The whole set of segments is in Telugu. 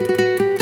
Música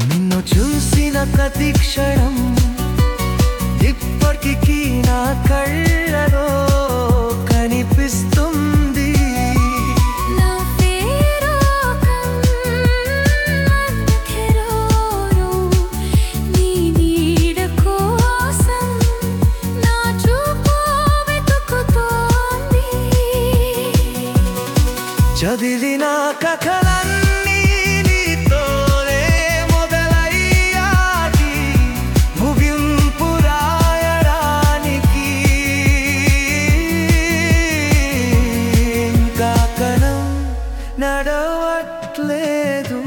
నిన్ను చూసిన ప్రతి క్షణం చదివిన కథలన్నీ నీతోనే మొదలయ్యాటి ముగింపు రాయడానికి ఇంకా కలం నడవట్లేదు.